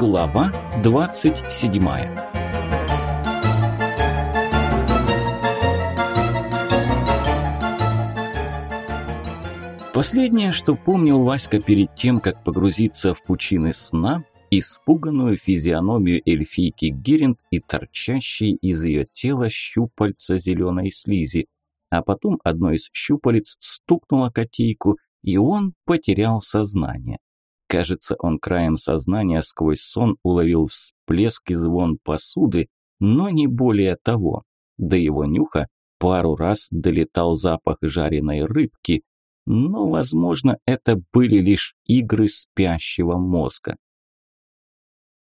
Глава 27 Последнее, что помнил Васька перед тем, как погрузиться в пучины сна, испуганную физиономию эльфийки Геринд и торчащие из ее тела щупальца зеленой слизи. А потом одно из щупалец стукнуло котейку, и он потерял сознание. Кажется, он краем сознания сквозь сон уловил всплеск и звон посуды, но не более того. До его нюха пару раз долетал запах жареной рыбки, но, возможно, это были лишь игры спящего мозга.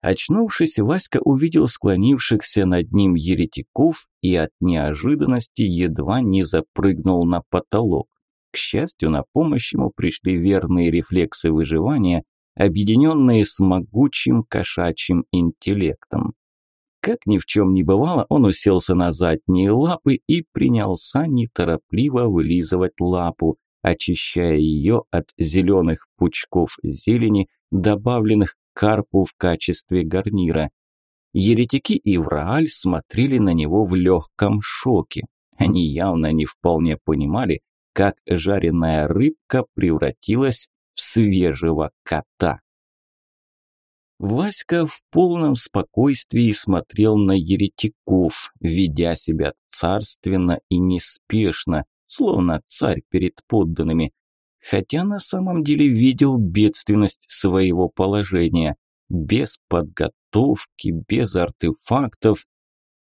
Очнувшись, Васька увидел склонившихся над ним еретиков и от неожиданности едва не запрыгнул на потолок. К счастью, на помощь ему пришли верные рефлексы выживания, объединенные с могучим кошачьим интеллектом. Как ни в чем не бывало, он уселся на задние лапы и принялся неторопливо вылизывать лапу, очищая ее от зеленых пучков зелени, добавленных карпу в качестве гарнира. Еретики и Врааль смотрели на него в легком шоке. Они явно не вполне понимали, как жареная рыбка превратилась в свежего кота. Васька в полном спокойствии смотрел на еретиков, ведя себя царственно и неспешно, словно царь перед подданными, хотя на самом деле видел бедственность своего положения, без подготовки, без артефактов,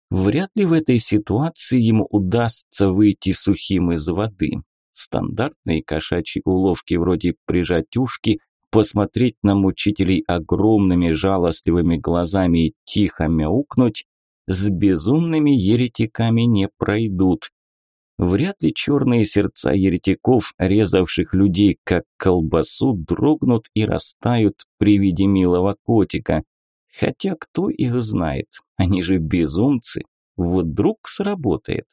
Вряд ли в этой ситуации ему удастся выйти сухим из воды. Стандартные кошачьи уловки вроде прижать ушки, посмотреть на мучителей огромными жалостливыми глазами и тихо мяукнуть, с безумными еретиками не пройдут. Вряд ли черные сердца еретиков, резавших людей как колбасу, дрогнут и растают при виде милого котика. Хотя кто их знает, они же безумцы. Вдруг сработает.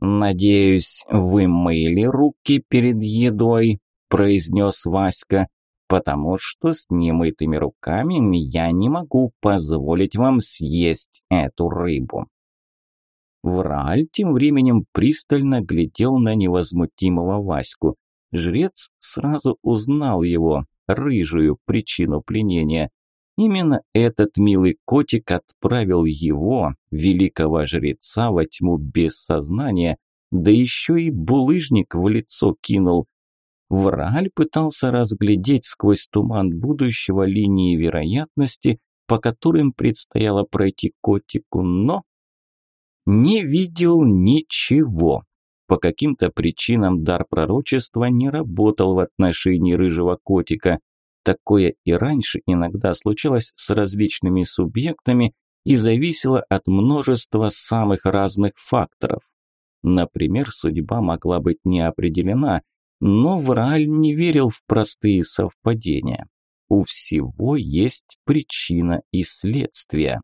«Надеюсь, вы мыли руки перед едой», – произнес Васька, «потому что с немытыми руками я не могу позволить вам съесть эту рыбу». Врааль тем временем пристально глядел на невозмутимого Ваську. Жрец сразу узнал его, рыжую причину пленения. Именно этот милый котик отправил его, великого жреца, во тьму без сознания, да еще и булыжник в лицо кинул. Врааль пытался разглядеть сквозь туман будущего линии вероятности, по которым предстояло пройти котику, но не видел ничего. По каким-то причинам дар пророчества не работал в отношении рыжего котика. Такое и раньше иногда случалось с различными субъектами и зависело от множества самых разных факторов. Например, судьба могла быть не определена, но Врааль не верил в простые совпадения. У всего есть причина и следствие.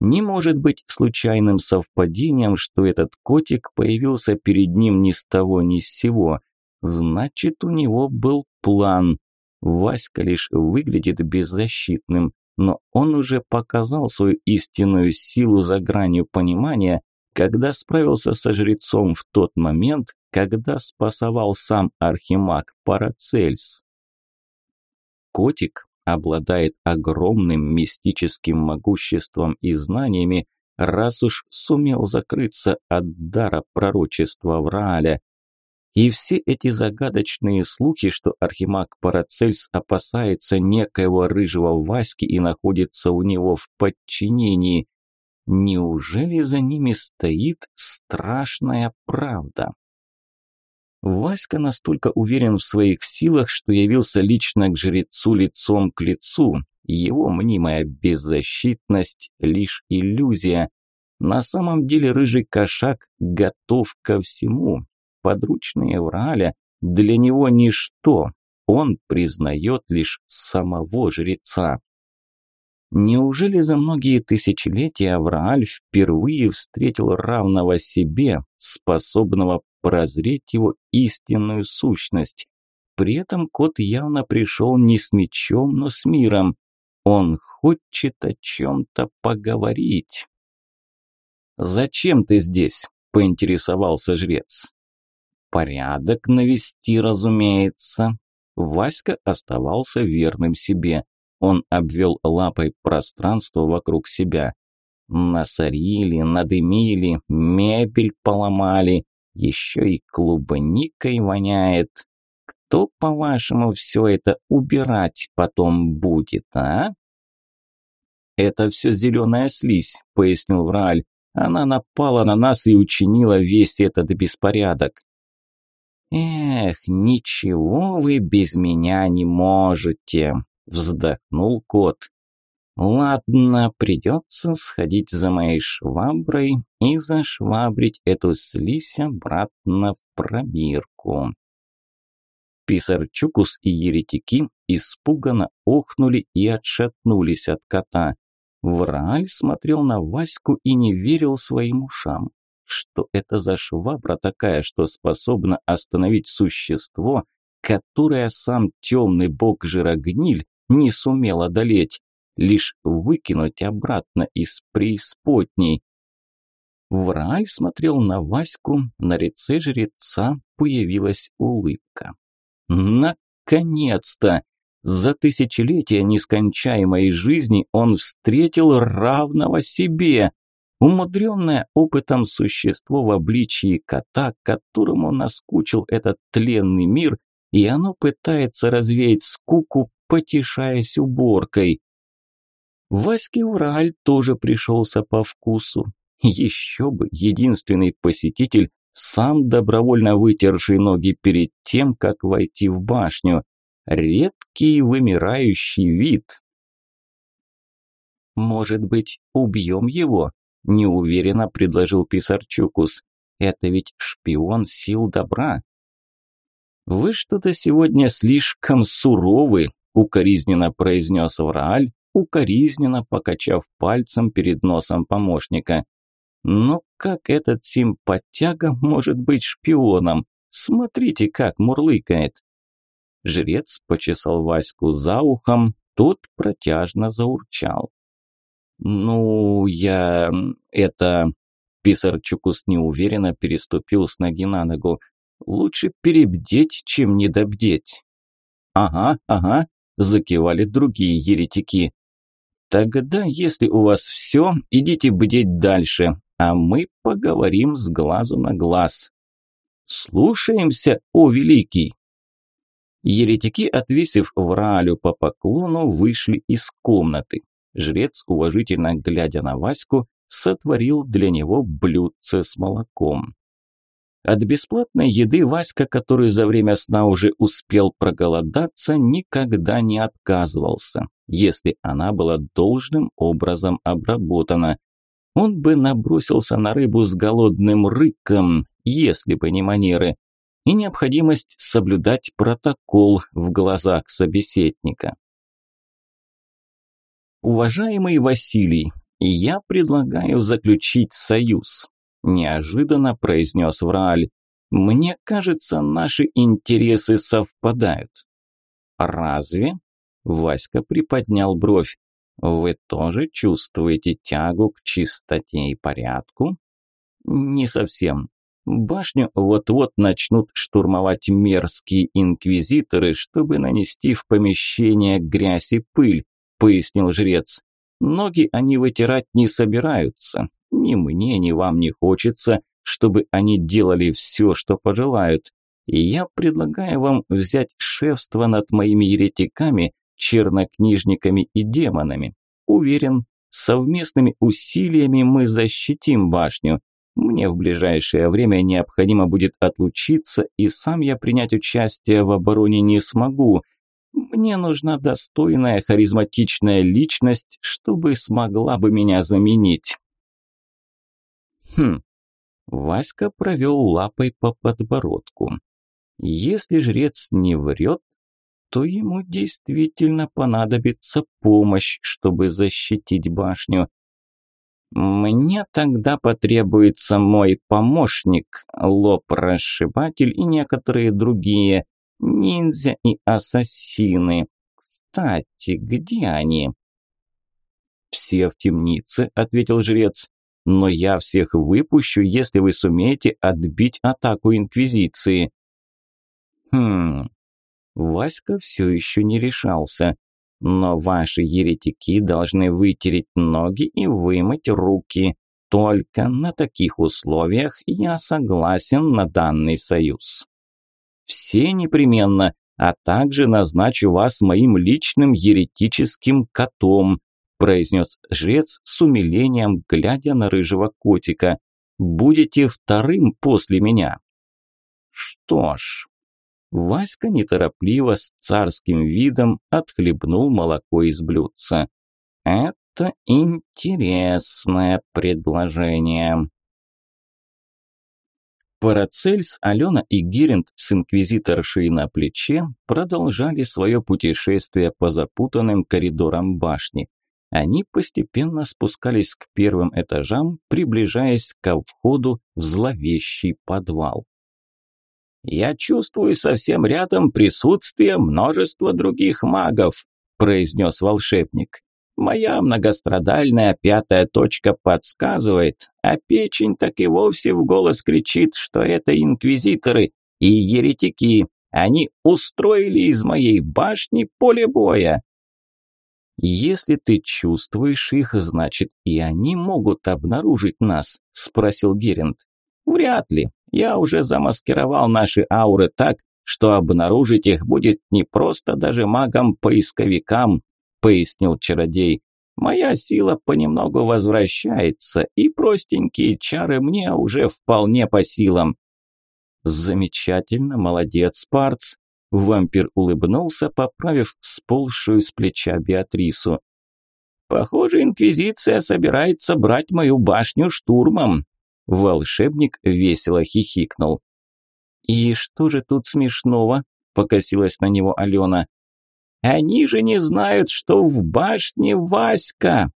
Не может быть случайным совпадением, что этот котик появился перед ним ни с того ни с сего. Значит, у него был план, Васька лишь выглядит беззащитным, но он уже показал свою истинную силу за гранью понимания, когда справился со жрецом в тот момент, когда спасовал сам архимаг Парацельс. Котик обладает огромным мистическим могуществом и знаниями, раз уж сумел закрыться от дара пророчества Врааля, и все эти загадочные слухи, что архимаг Парацельс опасается некоего рыжего Васьки и находится у него в подчинении, неужели за ними стоит страшная правда? Васька настолько уверен в своих силах, что явился лично к жрецу лицом к лицу. Его мнимая беззащитность – лишь иллюзия. На самом деле рыжий кошак готов ко всему, подручные Врааля для него ничто, он признает лишь самого жреца. Неужели за многие тысячелетия Аврааль впервые встретил равного себе, способного прозреть его истинную сущность? При этом кот явно пришел не с мечом, но с миром. Он хочет о чем-то поговорить. «Зачем ты здесь?» – поинтересовался жрец. «Порядок навести, разумеется». Васька оставался верным себе. Он обвел лапой пространство вокруг себя. Насорили, надымили, мебель поломали, еще и клубникой воняет. Кто, по-вашему, все это убирать потом будет, а? «Это все зеленая слизь», – пояснил Врааль. «Она напала на нас и учинила весь этот беспорядок». «Эх, ничего вы без меня не можете», – вздохнул кот. Ладно, придется сходить за моей шваброй и зашвабрить эту слизь обратно в пробирку. Писарчукус и еретики испуганно охнули и отшатнулись от кота. Врааль смотрел на Ваську и не верил своим ушам. Что это за швабра такая, что способна остановить существо, которое сам темный бог Жирогниль не сумел одолеть? лишь выкинуть обратно из преисподней. Врааль смотрел на Ваську, на лице жреца появилась улыбка. Наконец-то! За тысячелетия нескончаемой жизни он встретил равного себе, умудренное опытом существо в обличии кота, которому наскучил этот тленный мир, и оно пытается развеять скуку, потешаясь уборкой. Ваське Ураль тоже пришелся по вкусу. Еще бы, единственный посетитель, сам добровольно вытерший ноги перед тем, как войти в башню. Редкий вымирающий вид. «Может быть, убьем его?» – неуверенно предложил Писарчукус. «Это ведь шпион сил добра». «Вы что-то сегодня слишком суровы», – укоризненно произнес Врааль, укоризненно покачав пальцем перед носом помощника. Но как этот симпатяга может быть шпионом? Смотрите, как мурлыкает. Жрец почесал Ваську за ухом, тот протяжно заурчал. «Ну, я... это...» Писарчукус неуверенно переступил с ноги на ногу. «Лучше перебдеть, чем недобдеть». «Ага, ага», – закивали другие еретики. Тогда, если у вас все, идите бдеть дальше, а мы поговорим с глазу на глаз. Слушаемся, о великий!» Еретики, отвесив Враалю по поклону, вышли из комнаты. Жрец, уважительно глядя на Ваську, сотворил для него блюдце с молоком. От бесплатной еды Васька, который за время сна уже успел проголодаться, никогда не отказывался если она была должным образом обработана. Он бы набросился на рыбу с голодным рыком, если бы не манеры, и необходимость соблюдать протокол в глазах собеседника. Уважаемый Василий, я предлагаю заключить союз, неожиданно произнес Врааль. Мне кажется, наши интересы совпадают. Разве? Васька приподнял бровь. «Вы тоже чувствуете тягу к чистоте и порядку?» «Не совсем. Башню вот-вот начнут штурмовать мерзкие инквизиторы, чтобы нанести в помещение грязь и пыль», пояснил жрец. «Ноги они вытирать не собираются. Ни мне, ни вам не хочется, чтобы они делали все, что пожелают. И я предлагаю вам взять шефство над моими еретиками чернокнижниками и демонами. Уверен, совместными усилиями мы защитим башню. Мне в ближайшее время необходимо будет отлучиться, и сам я принять участие в обороне не смогу. Мне нужна достойная, харизматичная личность, чтобы смогла бы меня заменить. Хм. Васька провел лапой по подбородку. Если жрец не врет, то ему действительно понадобится помощь, чтобы защитить башню. Мне тогда потребуется мой помощник, лоб-расшибатель и некоторые другие, ниндзя и ассасины. Кстати, где они? «Все в темнице», – ответил жрец. «Но я всех выпущу, если вы сумеете отбить атаку Инквизиции». «Хм...» Васька все еще не решался. «Но ваши еретики должны вытереть ноги и вымыть руки. Только на таких условиях я согласен на данный союз». «Все непременно», а также назначу вас моим личным еретическим котом», произнес жрец с умилением, глядя на рыжего котика. «Будете вторым после меня». «Что ж...» Васька неторопливо, с царским видом, отхлебнул молоко из блюдца. «Это интересное предложение». Парацельс, Алена и Геринд с инквизиторшей на плече продолжали свое путешествие по запутанным коридорам башни. Они постепенно спускались к первым этажам, приближаясь ко входу в зловещий подвал. «Я чувствую совсем рядом присутствие множества других магов», – произнес волшебник. Моя многострадальная пятая точка подсказывает, а печень так и вовсе в голос кричит, что это инквизиторы и еретики. Они устроили из моей башни поле боя. Если ты чувствуешь их, значит и они могут обнаружить нас, спросил Геринд. Вряд ли. Я уже замаскировал наши ауры так, что обнаружить их будет не просто даже магам-поисковикам, пояснил чародей. Моя сила понемногу возвращается, и простенькие чары мне уже вполне по силам. Замечательно, молодец, Парц. Вампир улыбнулся, поправив сползшую с плеча Беатрису. Похоже, инквизиция собирается брать мою башню штурмом. Волшебник весело хихикнул. И что же тут смешного? покосилась на него Алена. Они же не знают, что в башне Васька.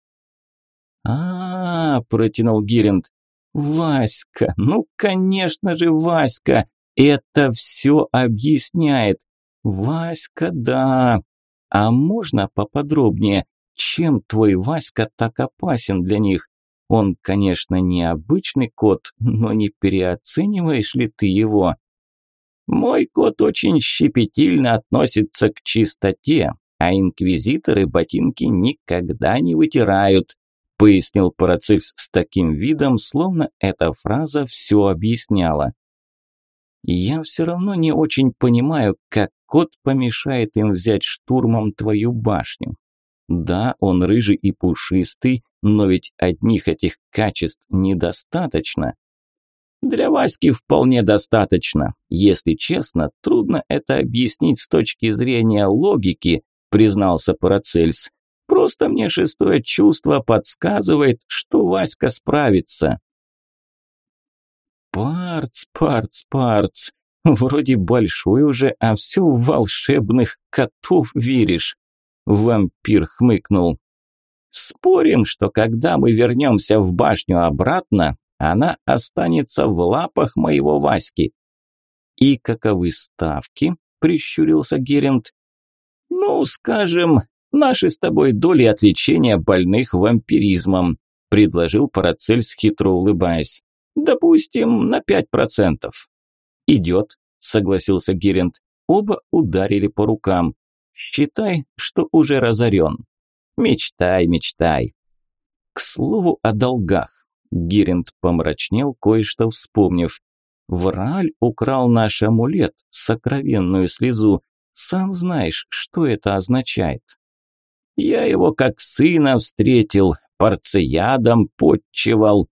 А, -а, -а протянул Гиринд. Васька, ну, конечно же, Васька. Это все объясняет. Васька, да. А можно поподробнее, чем твой Васька так опасен для них? Он, конечно, не обычный кот, но не переоцениваешь ли ты его? Мой кот очень щепетильно относится к чистоте, а инквизиторы ботинки никогда не вытирают, пояснил Парацельс с таким видом, словно эта фраза все объясняла. Я все равно не очень понимаю, как кот помешает им взять штурмом твою башню. Да, он рыжий и пушистый, но ведь одних этих качеств недостаточно. Для Васьки вполне достаточно. Если честно, трудно это объяснить с точки зрения логики, признался Парацельс. Просто мне шестое чувство подсказывает, что Васька справится. Парц, парц, парц. Вроде большой уже, а все в волшебных котов веришь. Вампир хмыкнул. Спорим, что когда мы вернемся в башню обратно, она останется в лапах моего Васьки. И каковы ставки? Прищурился Геринд. Ну, скажем, наши с тобой доли отличения больных вампиризмом, предложил Парацельс, хитро улыбаясь. Допустим, на пять процентов. Идет, согласился Геринд. Оба ударили по рукам. Считай, что уже разорен. Мечтай, мечтай. К слову о долгах. Гиринд помрачнел, кое-что вспомнив. Врааль украл наш амулет, сокровенную слезу. Сам знаешь, что это означает. Я его как сына встретил, порцеядом подчевал.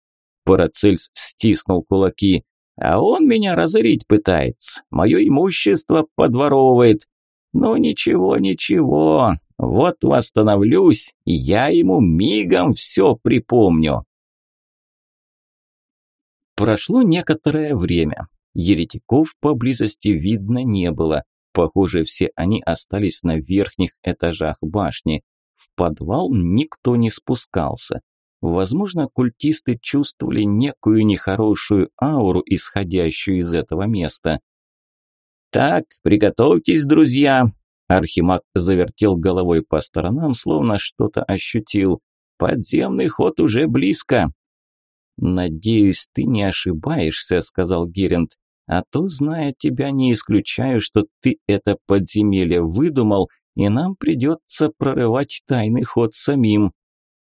Парацельс стиснул кулаки. А он меня разорить пытается, мое имущество подворовывает. Но ничего, ничего, вот восстановлюсь, я ему мигом все припомню. Прошло некоторое время. Еретиков поблизости видно не было. Похоже, все они остались на верхних этажах башни. В подвал никто не спускался. Возможно, культисты чувствовали некую нехорошую ауру, исходящую из этого места. «Так, приготовьтесь, друзья!» Архимаг завертел головой по сторонам, словно что-то ощутил. подземный ход уже близко». «Надеюсь, ты не ошибаешься», – сказал Геринд. «А то, зная тебя, не исключаю, что ты это подземелье выдумал, и нам придется прорывать тайный ход самим».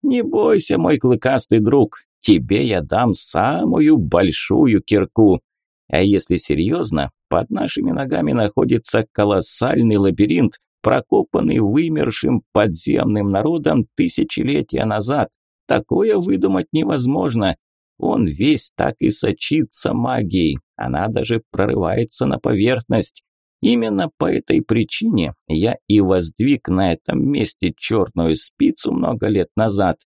«Не бойся, мой клыкастый друг, тебе я дам самую большую кирку. А если серьезно, под нашими ногами находится колоссальный лабиринт, прокопанный вымершим подземным народом тысячелетия назад. Такое выдумать невозможно. Он весь так и сочится магией, она даже прорывается на поверхность. Именно по этой причине я и воздвиг на этом месте черную спицу много лет назад.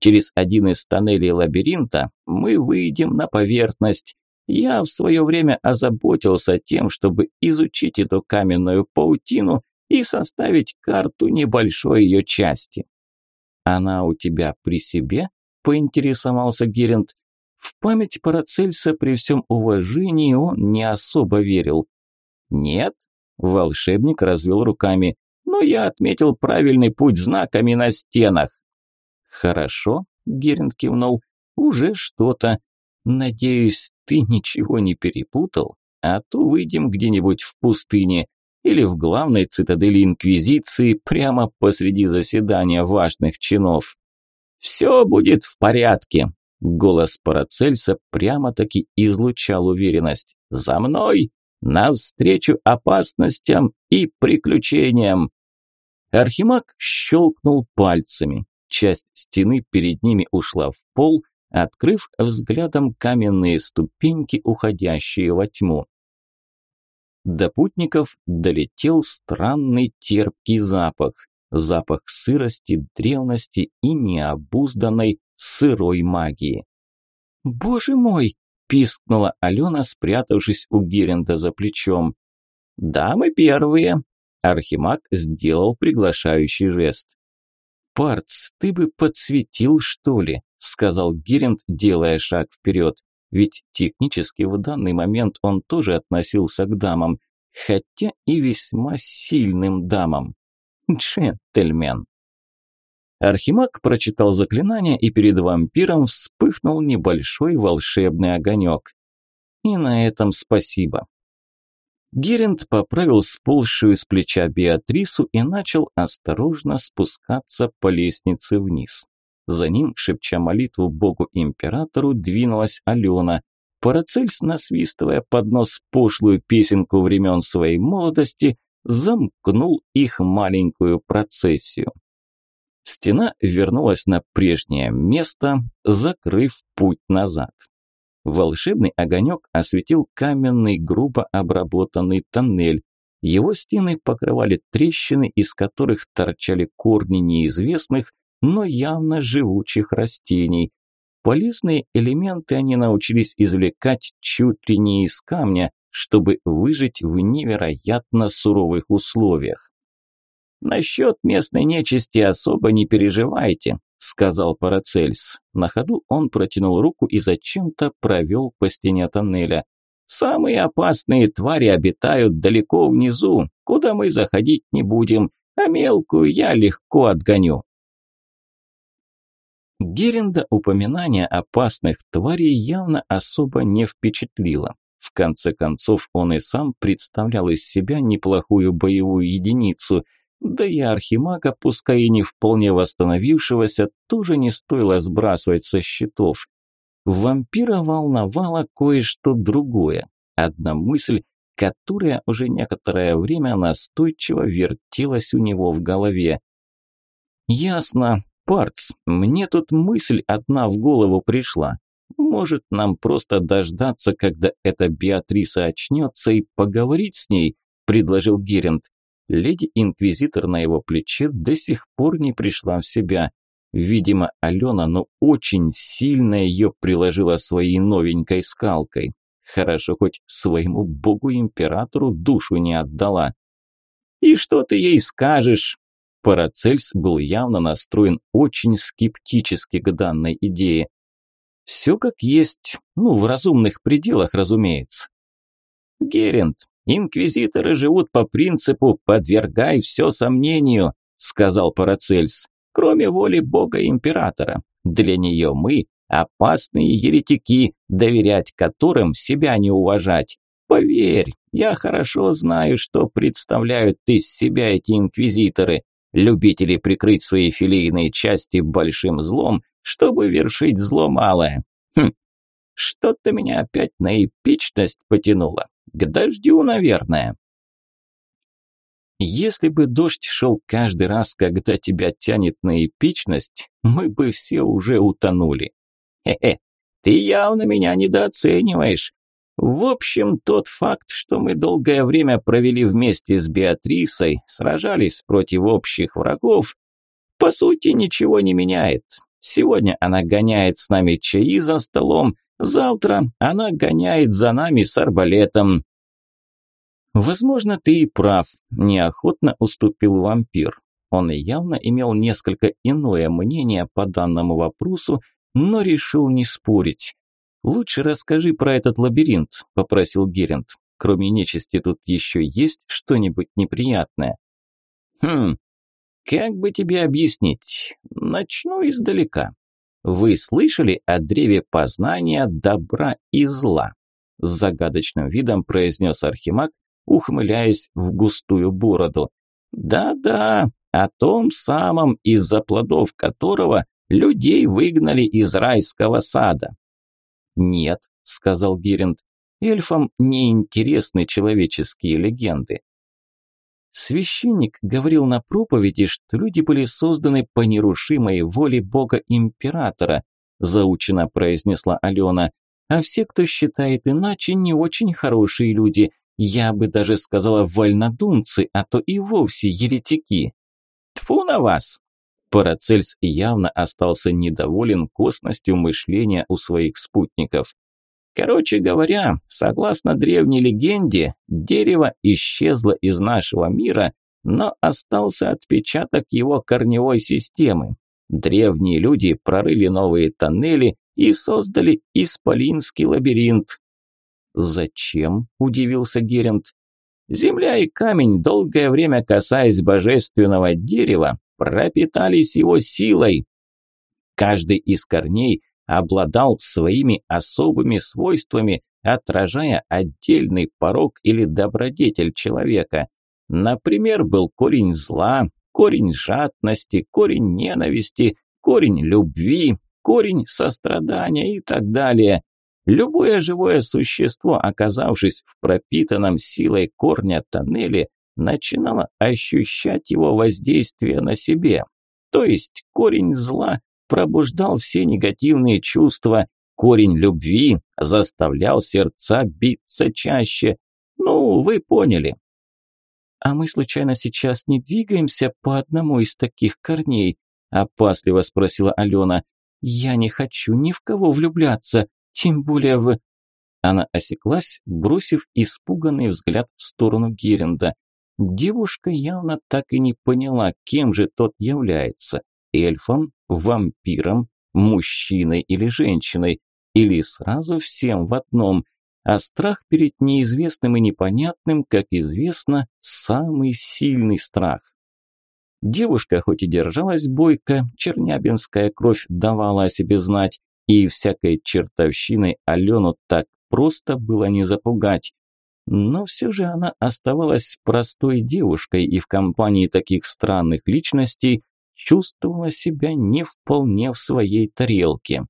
Через один из тоннелей лабиринта мы выйдем на поверхность. Я в свое время озаботился тем, чтобы изучить эту каменную паутину и составить карту небольшой ее части. «Она у тебя при себе?» – поинтересовался Геринд. В память Парацельса при всем уважении он не особо верил. «Нет?» – волшебник развел руками. «Но я отметил правильный путь знаками на стенах». «Хорошо», – Геринд кивнул. «Уже что-то. Надеюсь, ты ничего не перепутал, а то выйдем где-нибудь в пустыне или в главной цитадели Инквизиции прямо посреди заседания важных чинов. «Все будет в порядке», – голос Парацельса прямо-таки излучал уверенность. «За мной! Навстречу опасностям и приключениям!» Архимаг щелкнул пальцами. Часть стены перед ними ушла в пол, открыв взглядом каменные ступеньки, уходящие во тьму. До путников долетел странный терпкий запах. Запах сырости, древности и необузданной сырой магии. «Боже мой!» – пискнула Алена, спрятавшись у Геренда за плечом. «Да, мы первые!» – Архимаг сделал приглашающий жест. «Парц, ты бы подсветил, что ли?» – сказал Геринд, делая шаг вперед. Ведь технически в данный момент он тоже относился к дамам, хотя и весьма сильным дамам. Джентльмен. Архимаг прочитал заклинание, и перед вампиром вспыхнул небольшой волшебный огонек. И на этом спасибо. Геринд поправил сползшую с плеча Беатрису и начал осторожно спускаться по лестнице вниз. За ним, шепча молитву богу-императору, двинулась Алена. Парацельс, насвистывая под нос пошлую песенку времен своей молодости, замкнул их маленькую процессию. Стена вернулась на прежнее место, закрыв путь назад. Волшебный огонек осветил каменный, грубо обработанный тоннель. Его стены покрывали трещины, из которых торчали корни неизвестных, но явно живучих растений. Полезные элементы они научились извлекать чуть ли не из камня, чтобы выжить в невероятно суровых условиях. «Насчет местной нечисти особо не переживайте», – сказал Парацельс. На ходу он протянул руку и зачем-то провел по стене тоннеля. «Самые опасные твари обитают далеко внизу, куда мы заходить не будем, а мелкую я легко отгоню». Геренда упоминание опасных тварей явно особо не впечатлило. В конце концов, он и сам представлял из себя неплохую боевую единицу, да и архимага, пускай и не вполне восстановившегося, тоже не стоило сбрасывать со счетов. Вампира волновало кое-что другое. Одна мысль, которая уже некоторое время настойчиво вертелась у него в голове. «Ясно, Парц, мне тут мысль одна в голову пришла. Может, нам просто дождаться, когда эта Беатриса очнется и поговорить с ней?» – предложил Геринд. Леди-инквизитор на его плече до сих пор не пришла в себя. Видимо, Алена, ну очень сильно ее приложила своей новенькой скалкой. Хорошо, хоть своему богу-императору душу не отдала. «И что ты ей скажешь?» Парацельс был явно настроен очень скептически к данной идее. Все как есть, ну, в разумных пределах, разумеется. Герент, инквизиторы живут по принципу «подвергай все сомнению», сказал Парацельс. кроме воли бога-императора. Для нее мы – опасные еретики, доверять которым себя не уважать. Поверь, я хорошо знаю, что представляют из себя эти инквизиторы, любители прикрыть свои филейные части большим злом, чтобы вершить зло малое. Хм, что-то меня опять на эпичность потянуло. К дождю, наверное. Если бы дождь шел каждый раз, когда тебя тянет на эпичность, мы бы все уже утонули. Хе-хе, ты явно меня недооцениваешь. В общем, тот факт, что мы долгое время провели вместе с Беатрисой, сражались против общих врагов, по сути ничего не меняет. Сегодня она гоняет с нами чаи за столом, завтра она гоняет за нами с арбалетом. Возможно, ты и прав, неохотно уступил вампир. Он явно имел несколько иное мнение по данному вопросу, но решил не спорить. «Лучше расскажи про этот лабиринт», – попросил Герент. «Кроме нечисти тут еще есть что-нибудь неприятное?» «Хм, как бы тебе объяснить? Начну издалека. Вы слышали о древе познания добра и зла?» С загадочным видом произнес Архимаг, ухмыляясь в густую бороду. «Да-да, о том самом, из-за плодов которого людей выгнали из райского сада. «Нет», – сказал Геринд, – «эльфам не интересны человеческие легенды». Священник говорил на проповеди, что люди были созданы по нерушимой воле Бога-Императора, заучено произнесла Алена, а все, кто считает иначе, не очень хорошие люди, я бы даже сказала вольнодумцы, а то и вовсе еретики. Тфу на вас! Парацельс явно остался недоволен косностью мышления у своих спутников. Короче говоря, согласно древней легенде, дерево исчезло из нашего мира, но остался отпечаток его корневой системы. Древние люди прорыли новые тоннели и создали исполинский лабиринт. «Зачем?» – удивился Герент. «Земля и камень, долгое время касаясь божественного дерева, пропитались его силой. Каждый из корней обладал своими особыми свойствами, отражая отдельный порог или добродетель человека. Например, был корень зла, корень жадности, корень ненависти, корень любви, корень сострадания и так далее. Любое живое существо, оказавшись в пропитанном силой корня тоннеле, начинала ощущать его воздействие на себе. То есть корень зла пробуждал все негативные чувства, корень любви заставлял сердца биться чаще. Ну, вы поняли. А мы случайно сейчас не двигаемся по одному из таких корней? Опасливо спросила Алена. Я не хочу ни в кого влюбляться, тем более в... Она осеклась, бросив испуганный взгляд в сторону Геренда. Девушка явно так и не поняла, кем же тот является – эльфом, вампиром, мужчиной или женщиной, или сразу всем в одном. А страх перед неизвестным и непонятным, как известно, самый сильный страх. Девушка хоть и держалась бойко, чернябинская кровь давала о себе знать, и всякой чертовщиной Алену так просто было не запугать. Но все же она оставалась простой девушкой и в компании таких странных личностей чувствовала себя не вполне в своей тарелке.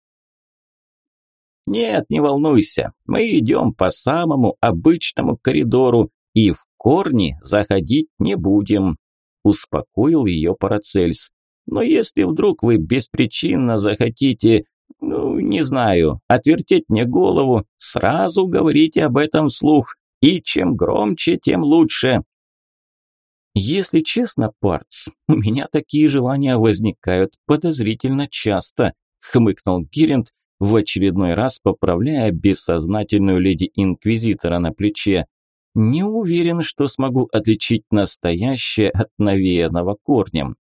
«Нет, не волнуйся, мы идем по самому обычному коридору и в корни заходить не будем», успокоил ее Парацельс. «Но если вдруг вы беспричинно захотите, ну, не знаю, отвертеть мне голову, сразу говорите об этом вслух, и чем громче, тем лучше. Если честно, Парц, у меня такие желания возникают подозрительно часто, хмыкнул Гиринд, в очередной раз поправляя бессознательную леди-инквизитора на плече. Не уверен, что смогу отличить настоящее от навеянного корнем.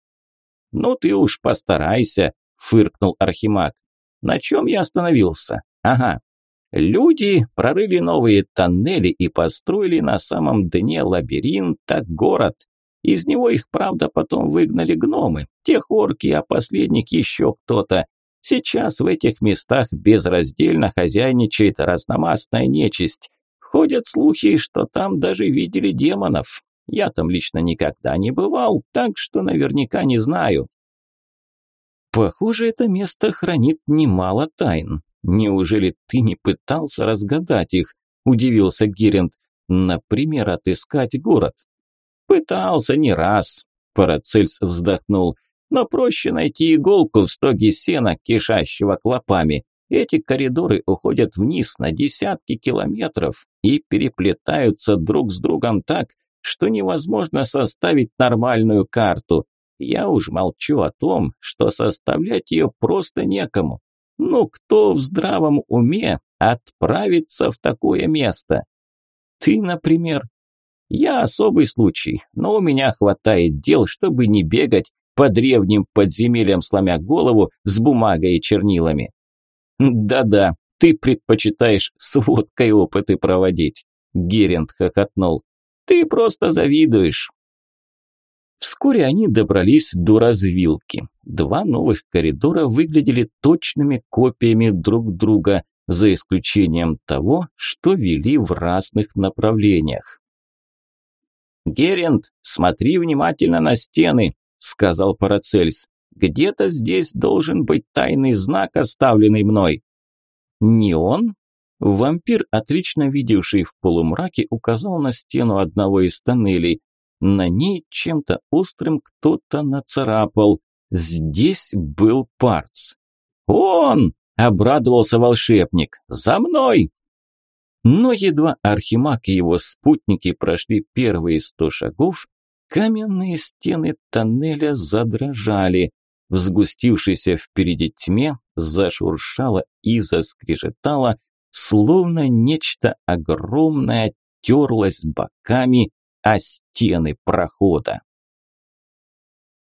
«Ну ты уж постарайся», – фыркнул Архимаг. «На чем я остановился? Ага, Люди прорыли новые тоннели и построили на самом дне лабиринта город. Из него их, правда, потом выгнали гномы, тех орки, а последних еще кто-то. Сейчас в этих местах безраздельно хозяйничает разномастная нечисть. Ходят слухи, что там даже видели демонов. Я там лично никогда не бывал, так что наверняка не знаю. Похоже, это место хранит немало тайн. Неужели ты не пытался разгадать их? Удивился Герент. Например, отыскать город. Пытался не раз. Парацельс вздохнул. Но проще найти иголку в стоге сена, кишащего клопами. Эти коридоры уходят вниз на десятки километров и переплетаются друг с другом так, что невозможно составить нормальную карту. Я уж молчу о том, что составлять ее просто некому. Ну, кто в здравом уме отправится в такое место? Ты, например. Я особый случай, но у меня хватает дел, чтобы не бегать по древним подземельям, сломя голову с бумагой и чернилами. Да-да, ты предпочитаешь с водкой опыты проводить, Герент хохотнул. Ты просто завидуешь. Вскоре они добрались до развилки. Два новых коридора выглядели точными копиями друг друга, за исключением того, что вели в разных направлениях. «Герент, смотри внимательно на стены», – сказал Парацельс. «Где-то здесь должен быть тайный знак, оставленный мной». «Не он?» Вампир, отлично видевший в полумраке, указал на стену одного из тоннелей. На ней чем-то острым кто-то нацарапал. Здесь был Парц. «Он!» – обрадовался волшебник. «За мной!» Но едва Архимаг и его спутники прошли первые сто шагов, каменные стены тоннеля задрожали. В сгустившейся впереди тьме зашуршало и заскрежетало, словно нечто огромное терлось боками о стены прохода.